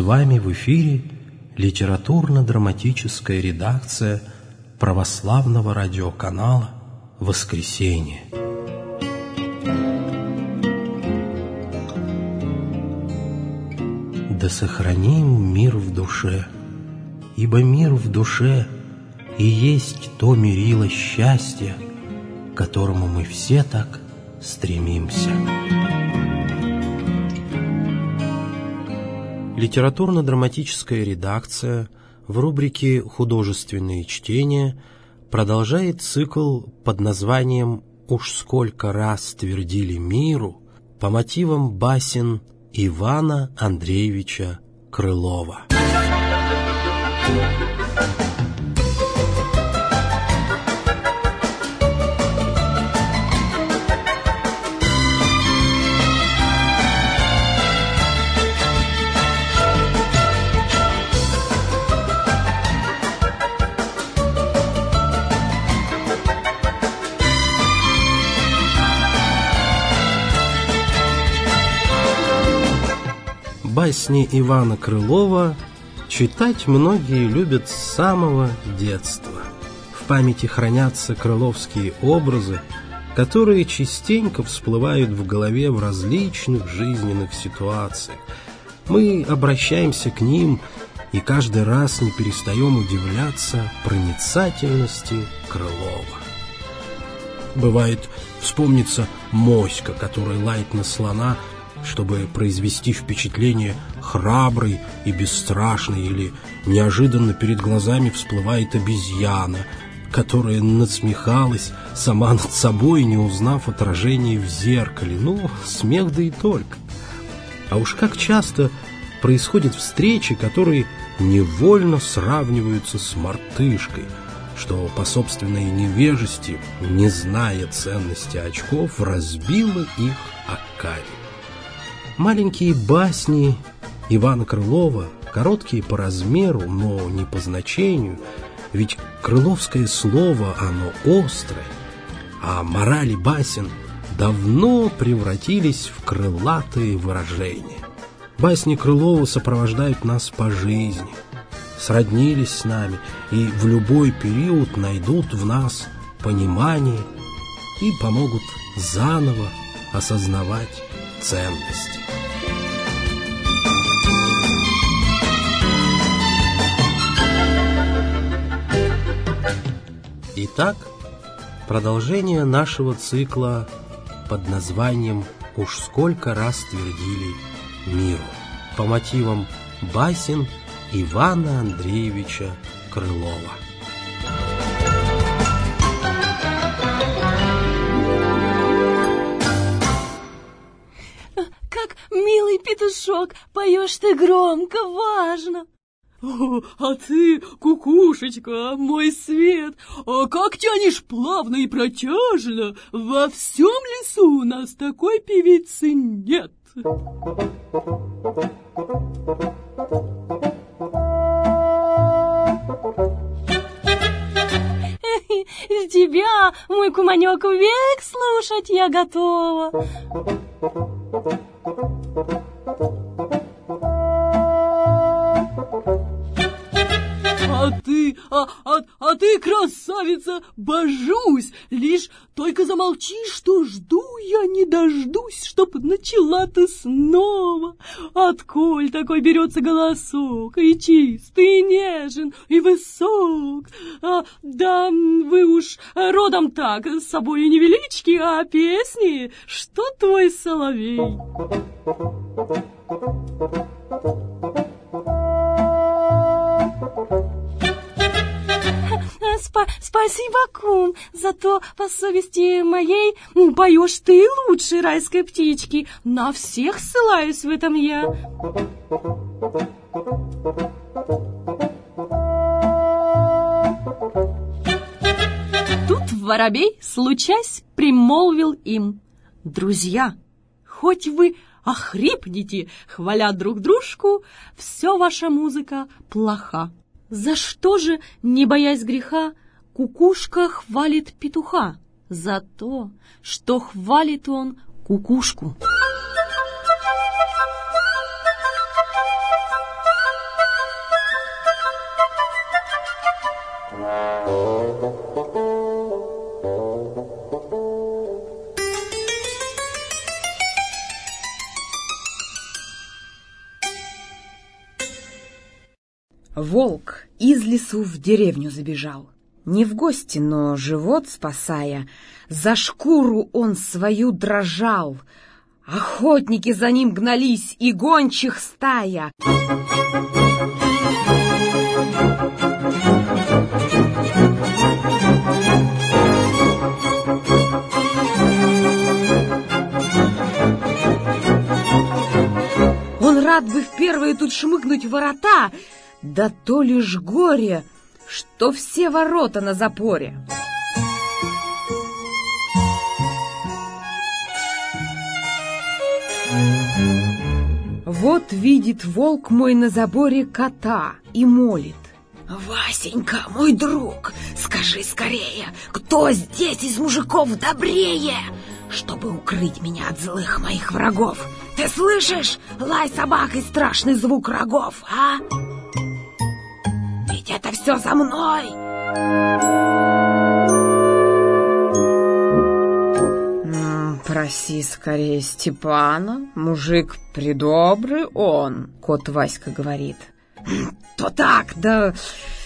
вами в эфире литературно-драматическая редакция православного радиоканала «Воскресенье». Да сохраним мир в душе, ибо мир в душе и есть то мерило счастья, к которому мы все так стремимся. Литературно-драматическая редакция в рубрике «Художественные чтения» продолжает цикл под названием «Уж сколько раз твердили миру» по мотивам басен Ивана Андреевича Крылова. Басни Ивана Крылова читать многие любят с самого детства. В памяти хранятся крыловские образы, которые частенько всплывают в голове в различных жизненных ситуациях. Мы обращаемся к ним и каждый раз не перестаем удивляться проницательности Крылова. Бывает, вспомнится моська, которая лает на слона – чтобы произвести впечатление храброй и бесстрашной, или неожиданно перед глазами всплывает обезьяна, которая надсмехалась сама над собой, не узнав отражение в зеркале. Ну, смех да и только. А уж как часто происходят встречи, которые невольно сравниваются с мартышкой, что по собственной невежести, не зная ценности очков, разбила их о камень. Маленькие басни Ивана Крылова, короткие по размеру, но не по значению, ведь крыловское слово, оно острое, а морали басен давно превратились в крылатые выражения. Басни Крылова сопровождают нас по жизни, сроднились с нами и в любой период найдут в нас понимание и помогут заново осознавать ценности. Итак, продолжение нашего цикла под названием «Уж сколько раз твердили миру» по мотивам басен Ивана Андреевича Крылова. Как милый петушок, поешь ты громко, важно. О, а ты, кукушечка, мой свет, а как тянешь плавно и протяжно, во всем лесу у нас такой певицы нет. Тебя, мой куманек, век слушать я готова. Thank you. А ты, а, а, а ты, красавица, божусь, лишь только замолчи, что жду я не дождусь, чтоб начала ты снова. Отколь такой берется голосок, и чистый, и нежен, и высок. А, да вы уж родом так, с собой невелички, а песни, что твой соловей? Спа спасибо, кум, зато по совести моей поешь ты лучше райской птички. На всех ссылаюсь в этом я. Тут воробей, случась, примолвил им. Друзья, хоть вы охрипните, хваля друг дружку, все ваша музыка плоха. За что же, не боясь греха, кукушка хвалит петуха? За то, что хвалит он кукушку. Волк из лесу в деревню забежал. Не в гости, но живот спасая. За шкуру он свою дрожал. Охотники за ним гнались, и гончих стая. Он рад бы в первые тут шмыгнуть ворота, да то лишь горе, что все ворота на запоре. Вот видит волк мой на заборе кота и молит. «Васенька, мой друг, скажи скорее, кто здесь из мужиков добрее, чтобы укрыть меня от злых моих врагов? Ты слышишь лай собак и страшный звук рогов, а?» Все за мной. Проси скорее Степана, мужик придобрый он, кот Васька говорит. То так, да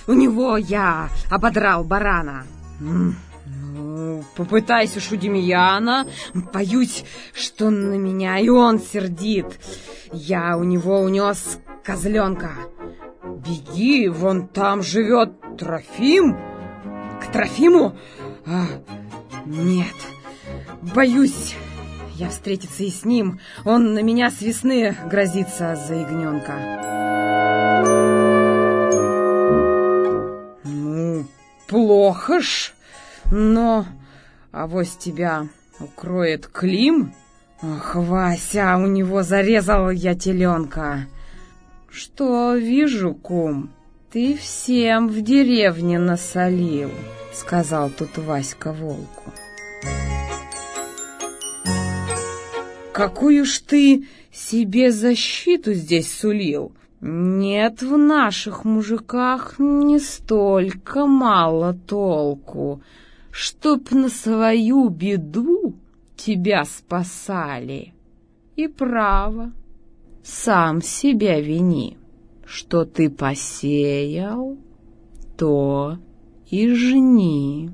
у него я ободрал барана. Ну, попытайся уж у Демьяна, боюсь, что на меня и он сердит. Я у него унес козленка. Беги, вон там живет Трофим. К Трофиму? А, нет, боюсь я встретиться и с ним. Он на меня с весны грозится за ягненка. Ну, плохо ж, но авось тебя укроет Клим. Ах, Вася, у него зарезал я теленка. «Что вижу, кум, ты всем в деревне насолил», — сказал тут Васька волку. «Какую ж ты себе защиту здесь сулил? Нет в наших мужиках не столько мало толку, чтоб на свою беду тебя спасали. И право» сам себя вини. Что ты посеял, то и жни.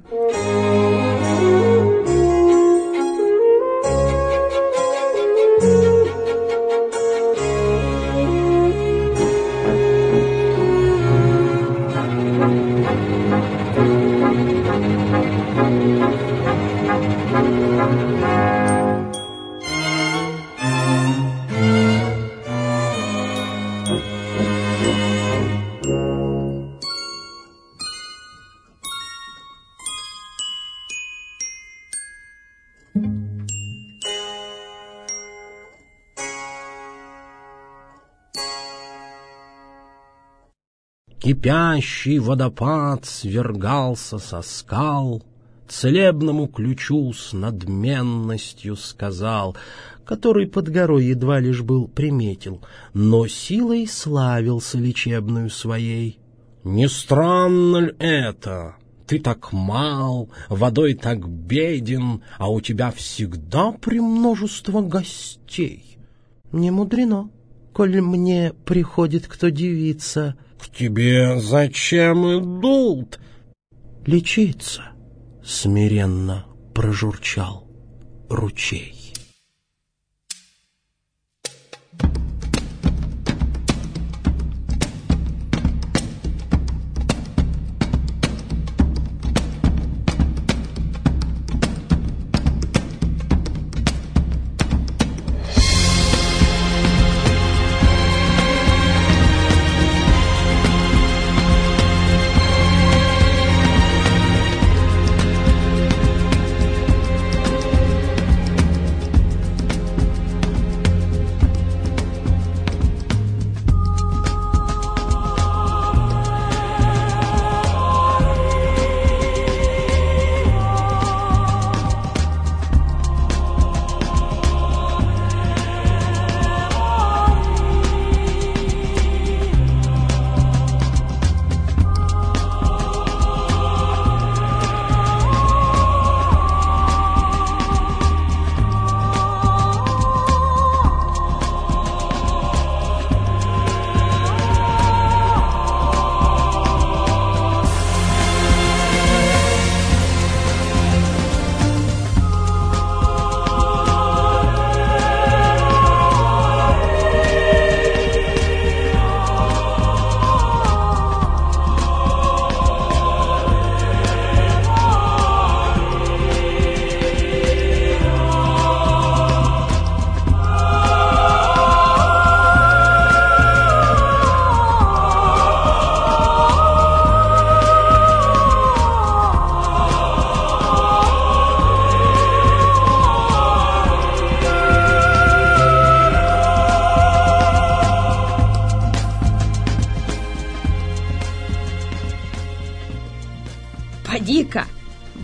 Кипящий водопад свергался со скал, Целебному ключу с надменностью сказал, Который под горой едва лишь был приметил, Но силой славился лечебную своей. «Не странно ли это? Ты так мал, водой так беден, А у тебя всегда премножество гостей». «Не мудрено, коль мне приходит кто девица», к тебе зачем идут? Лечиться, смиренно прожурчал ручей.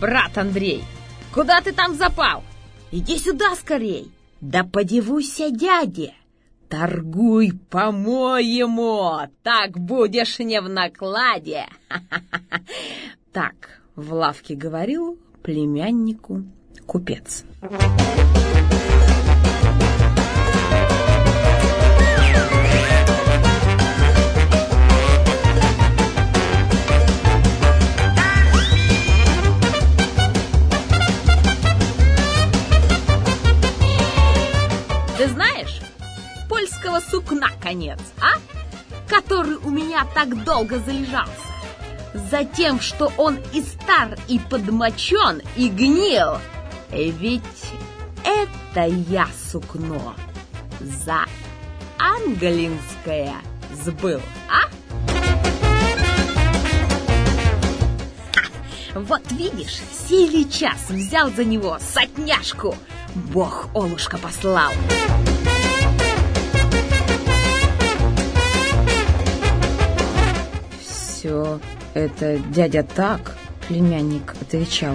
Брат Андрей, куда ты там запал? Иди сюда скорей. Да подивуйся дяде. Торгуй, по-моему, так будешь не в накладе. Так в лавке говорил племяннику купец. Польского сукна конец, а? Который у меня так долго залежался. Затем, что он и стар, и подмочен, и гнил. Ведь это я сукно за англинское сбыл, а? Вот видишь, силий час взял за него сотняшку. Бог Олушка послал. Все это дядя так, племянник отвечал.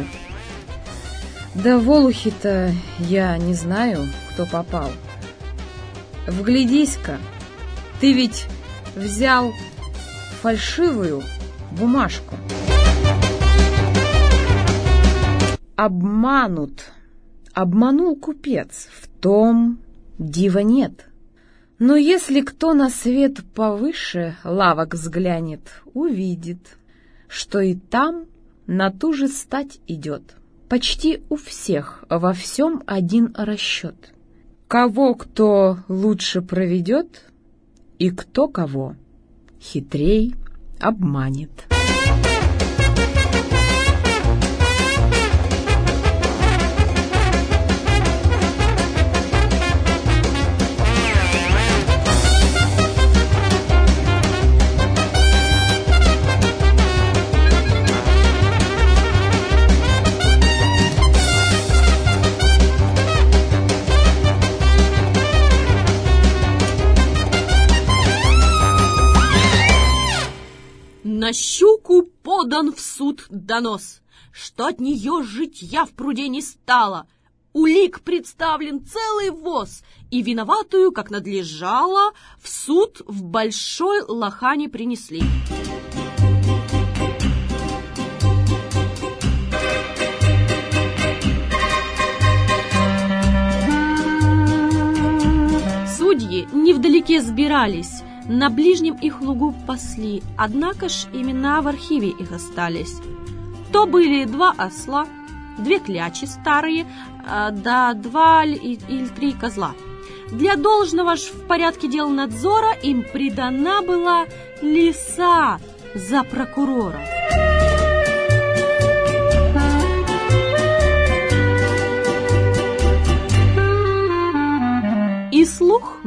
Да в Олухе-то я не знаю, кто попал. Вглядись-ка, ты ведь взял фальшивую бумажку. Обманут, обманул купец, в том дива нет. Но если кто на свет повыше лавок взглянет, увидит, что и там на ту же стать идет. Почти у всех во всем один расчет. Кого кто лучше проведет, и кто кого хитрей обманет. Щуку подан в суд донос, что от нее житья в пруде не стало. Улик представлен целый воз, и виноватую, как надлежало, в суд в большой лохане принесли. Судьи невдалеке сбирались, на ближнем их лугу пасли, однако ж имена в архиве их остались. То были два осла, две клячи старые, а, да два или три козла. Для должного ж в порядке дел надзора им придана была лиса за прокурора.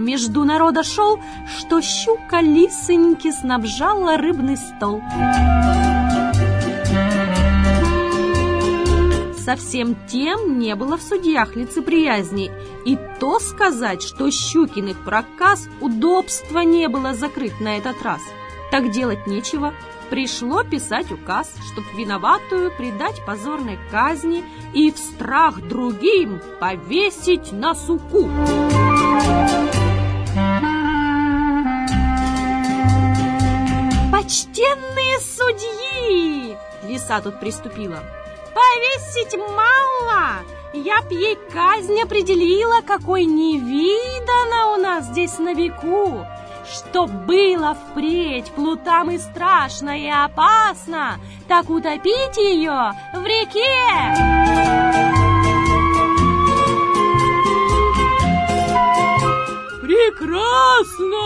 Слух между народа шел, что щука лисоньки снабжала рыбный стол. Совсем тем не было в судьях лицеприязни, и то сказать, что Щукиных проказ удобства не было закрыть на этот раз. Так делать нечего, пришло писать указ, чтоб виноватую предать позорной казни и в страх другим повесить на суку. Почтенные судьи! Лиса тут приступила. Повесить мало! Я б ей казнь определила, какой не видано у нас здесь на веку. Что было впредь плутам и страшно, и опасно, так утопить ее в реке. Прекрасно!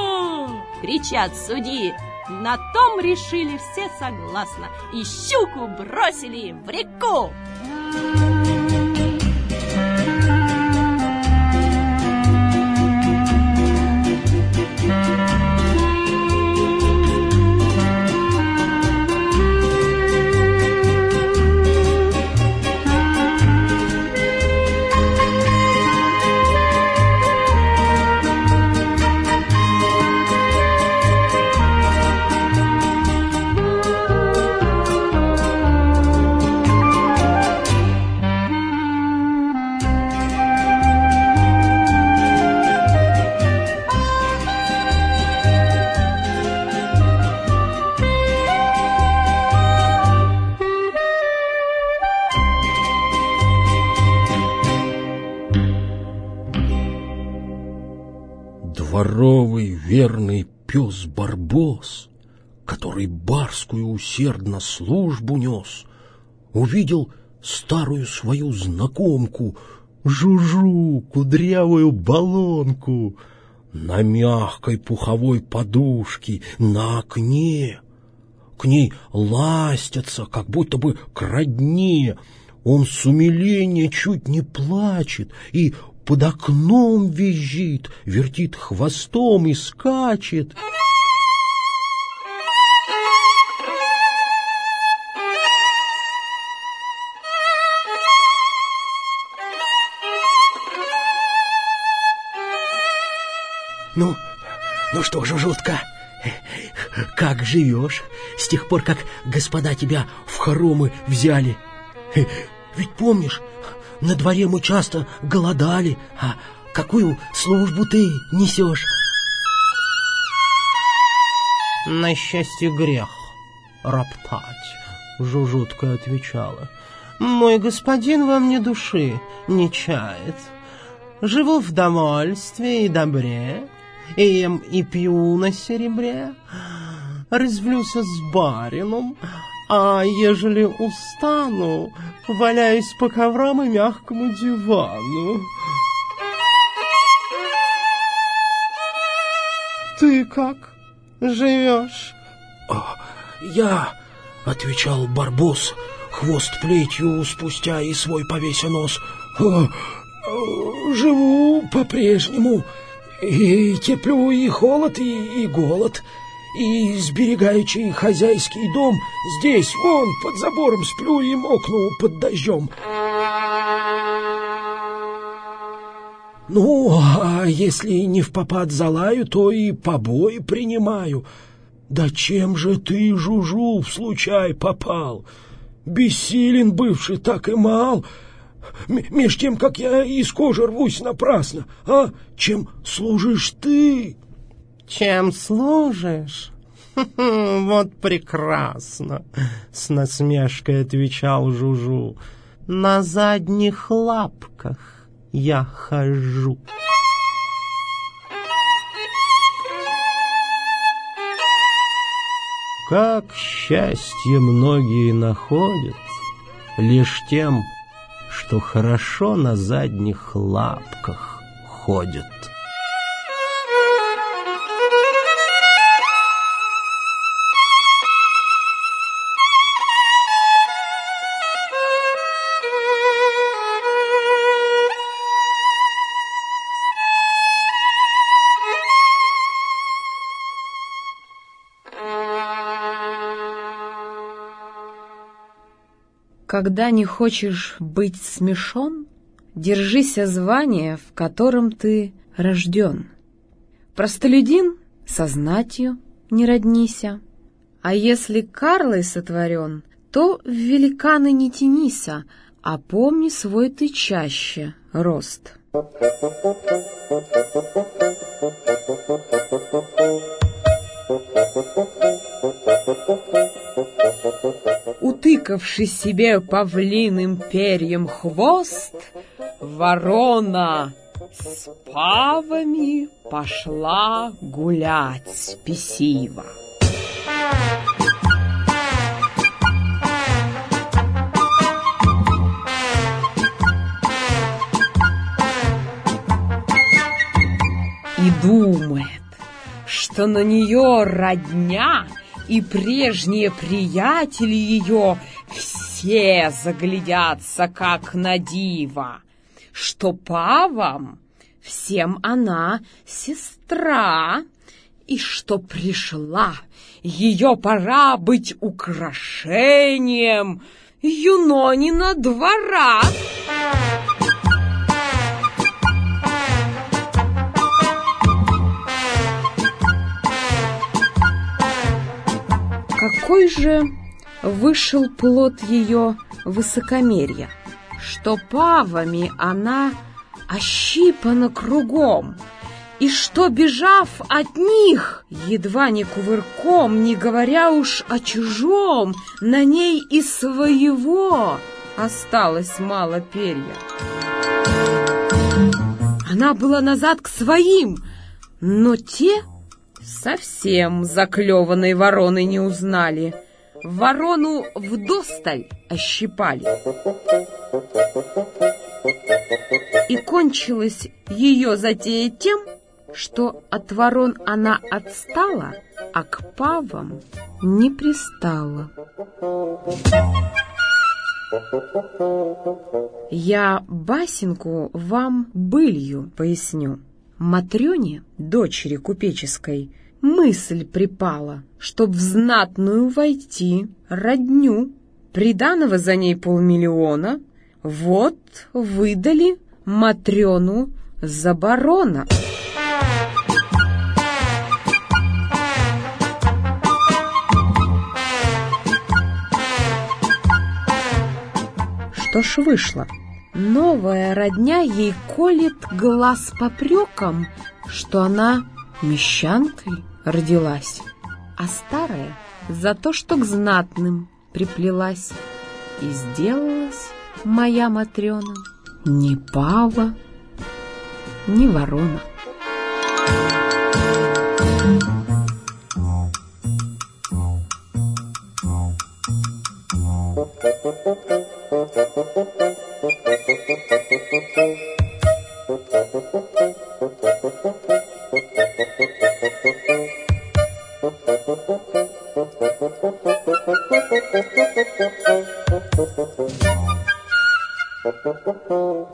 Кричат судьи. На том решили все согласно. И щуку бросили в реку который барскую усердно службу нес, увидел старую свою знакомку, Жужу, кудрявую баллонку, на мягкой пуховой подушке, на окне. К ней ластятся, как будто бы к родне. Он с умиления чуть не плачет и под окном визжит, вертит хвостом и скачет. Ну, ну что же, жутко, как живешь с тех пор, как господа тебя в хоромы взяли? Ведь помнишь, на дворе мы часто голодали, а какую службу ты несешь? На счастье грех роптать, Жужутка отвечала. Мой господин во мне души не чает. Живу в довольстве и добре, и ем и пью на серебре, развлюся с барином, а ежели устану, валяюсь по коврам и мягкому дивану. Ты как живешь? А, я, — отвечал Барбос, хвост плетью спустя и свой повеся нос, живу по-прежнему, — и терплю и холод, и, и голод, и сберегаючи хозяйский дом, здесь, вон, под забором сплю и мокну под дождем. Ну, а если не в попад залаю, то и побои принимаю. Да чем же ты, Жужу, в случай попал? Бессилен бывший так и мал, — меж тем, как я из кожи рвусь напрасно, а? Чем служишь ты? Чем служишь? Вот прекрасно, с насмешкой отвечал Жужу. На задних лапках я хожу. Как счастье многие находят, лишь тем, что хорошо на задних лапках ходят. Когда не хочешь быть смешон, держись звания, в котором ты рожден. Простолюдин со знатью не роднися, а если Карлой сотворен, то в великаны не тянися, а помни свой ты чаще рост. Утыкавший себе павлиным перьем хвост, Ворона с павами пошла гулять спесиво. И думает, что на нее родня и прежние приятели ее все заглядятся, как на диво, что павам всем она сестра, и что пришла ее пора быть украшением Юнонина двора. Какой же вышел плод ее высокомерия, что павами она ощипана кругом, и что, бежав от них, едва не кувырком, не говоря уж о чужом, на ней и своего осталось мало перья. Она была назад к своим, Но те совсем заклеванной вороны не узнали. Ворону вдосталь ощипали. И кончилась ее затея тем, что от ворон она отстала, а к павам не пристала. Я басенку вам былью поясню. Матрёне, дочери купеческой, мысль припала, чтоб в знатную войти родню. Приданого за ней полмиллиона, вот выдали Матрёну за барона. Что ж вышло? Новая родня ей колет глаз попреком, что она мещанкой родилась, а старая за то, что к знатным приплелась. И сделалась моя Матрена ни пава, ни ворона.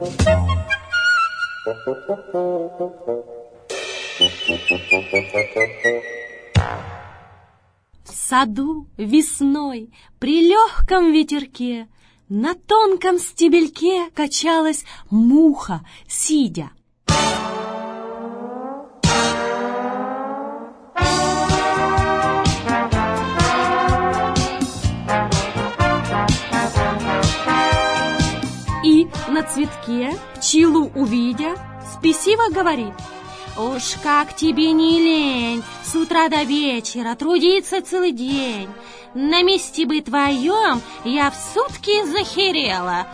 В саду весной при легком ветерке На тонком стебельке качалась муха, сидя. Цветке, пчелу увидя, спесиво говорит Уж как тебе не лень с утра до вечера трудиться целый день. На месте бы твоем я в сутки захерела.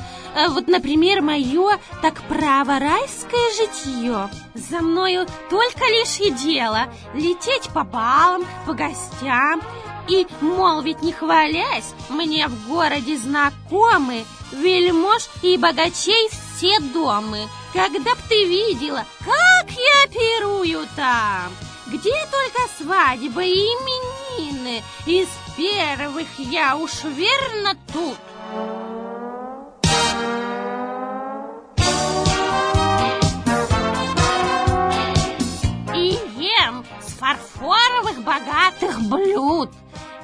Вот, например, мое так право райское житье. За мною только лишь и дело лететь по балам, по гостям. И, мол, ведь не хвалясь, мне в городе знакомы вельмож и богачей все домы. Когда б ты видела, как я пирую там, где только свадьбы и именины, из первых я уж верно тут. И ем с фарфоровых богатых блюд,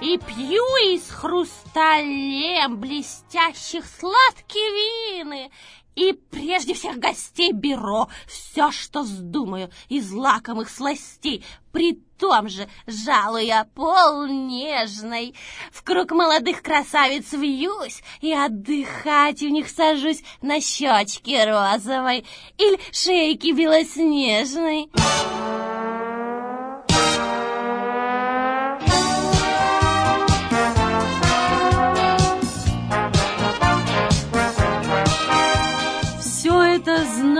и пью из хрусталем блестящих сладкие вины, и прежде всех гостей беру все, что вздумаю из лакомых сластей, при том же, жалуя пол нежной. В круг молодых красавиц вьюсь и отдыхать у них сажусь на щечке розовой или шейке белоснежной.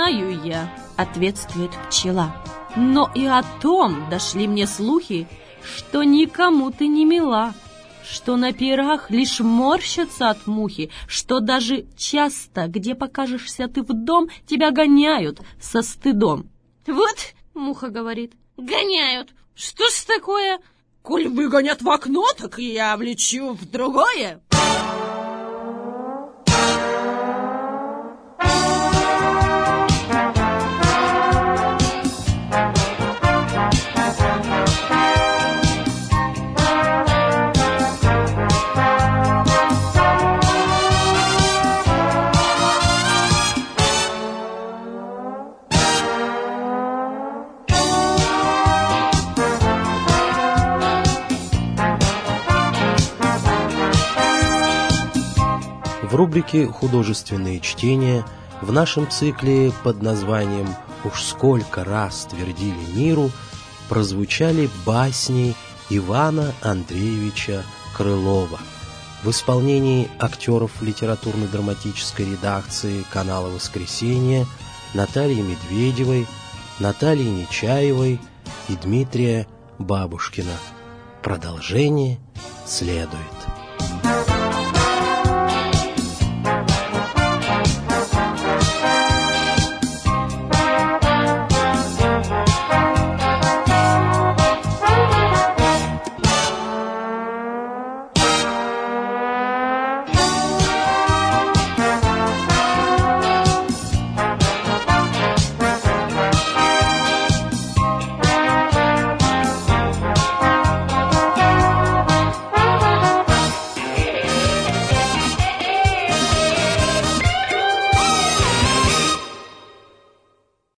Знаю я, ответствует пчела. Но и о том дошли мне слухи, что никому ты не мила, что на пирах лишь морщатся от мухи, что даже часто, где покажешься ты в дом, тебя гоняют со стыдом. Вот, муха говорит, гоняют. Что ж такое? Коль выгонят в окно, так я влечу в другое. Рубрике «Художественные чтения» в нашем цикле под названием «Уж сколько раз твердили миру» прозвучали басни Ивана Андреевича Крылова в исполнении актеров литературно-драматической редакции канала «Воскресенье» Натальи Медведевой, Натальи Нечаевой, и Дмитрия Бабушкина. Продолжение следует.